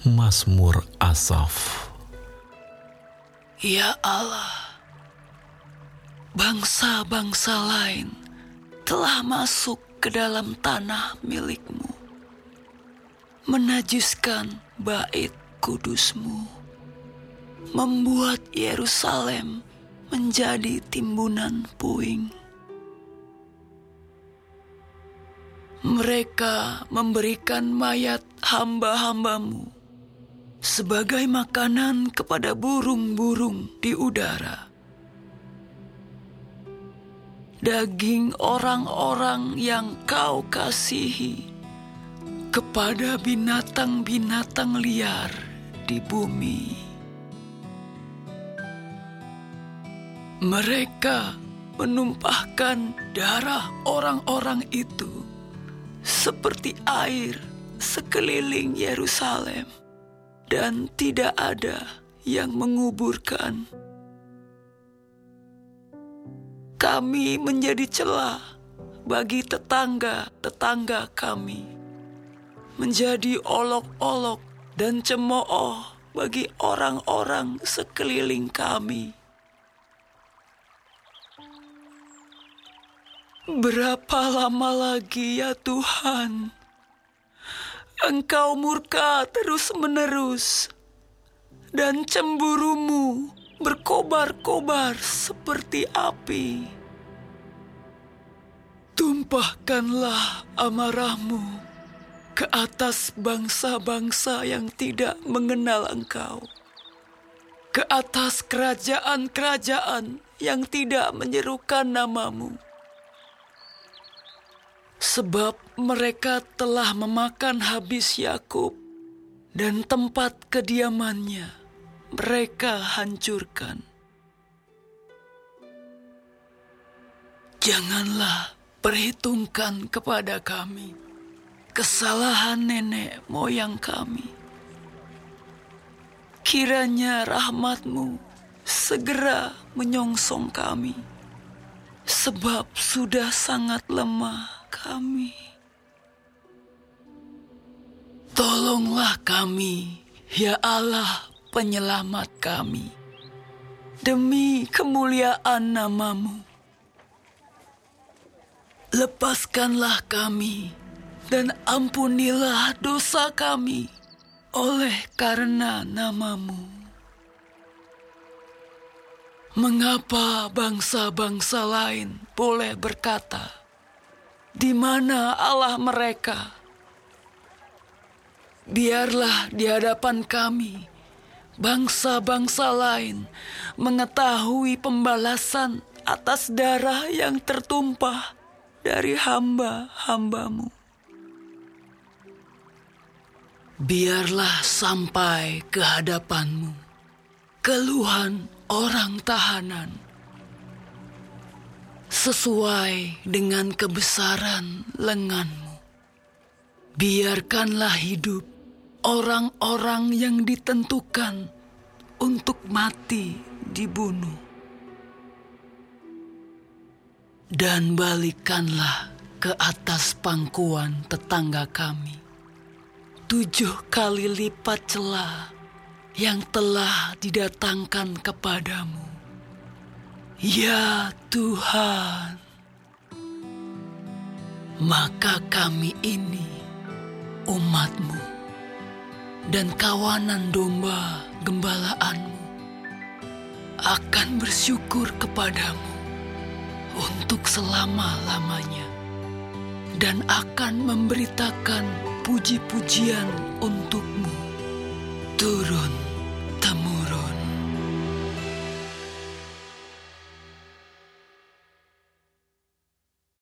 Mazmur Asaf Ya Allah, bangsa-bangsa lain telah masuk ke dalam tanah milikmu, menajiskan bait kudusmu, membuat Yerusalem menjadi timbunan puing. Mereka memberikan mayat hamba-hambamu sebagai makanan kepada burung-burung di udara. Daging orang-orang yang kau kasihi kepada binatang-binatang liar di bumi. Mereka menumpahkan darah orang-orang itu seperti air sekeliling Yerusalem, dan tidak ada yang menguburkan. Kami menjadi celah bagi tetangga-tetangga kami, menjadi olok-olok dan cemooh bagi orang-orang sekeliling kami. Berapa lama lagi ya Tuhan? Engkau murka terus-menerus, dan cemburumu berkobar-kobar seperti api. Tumpahkanlah amarahmu ke atas bangsa-bangsa yang tidak mengenal Engkau, ke atas kerajaan-kerajaan yang tidak menyerukan namamu sebab mereka telah memakan habis Yakub dan tempat kediamannya mereka hancurkan. Janganlah perhitungkan kepada kami kesalahan nenek moyang kami. Kiranya rahmatmu segera menyongsong kami, sebab sudah sangat lemah kami. Tolonglah kami, ya Allah penyelamat kami, demi kemuliaan namamu. Lepaskanlah kami dan ampunilah dosa kami oleh karena namamu. Mengapa bangsa-bangsa lain boleh berkata, di mana Allah mereka. Biarlah di hadapan kami, bangsa-bangsa lain mengetahui pembalasan atas darah yang tertumpah dari hamba-hambamu. Biarlah sampai ke hadapanmu keluhan orang tahanan sesuai dengan kebesaran lenganmu. Biarkanlah hidup orang-orang yang ditentukan untuk mati dibunuh. Dan balikanlah ke atas pangkuan tetangga kami. Tujuh kali lipat celah yang telah didatangkan kepadamu Ya Tuhan, maka kami ini umatmu dan kawanan domba gembalaanmu akan bersyukur kepadamu untuk selama-lamanya dan akan memberitakan puji-pujian untukmu. Turun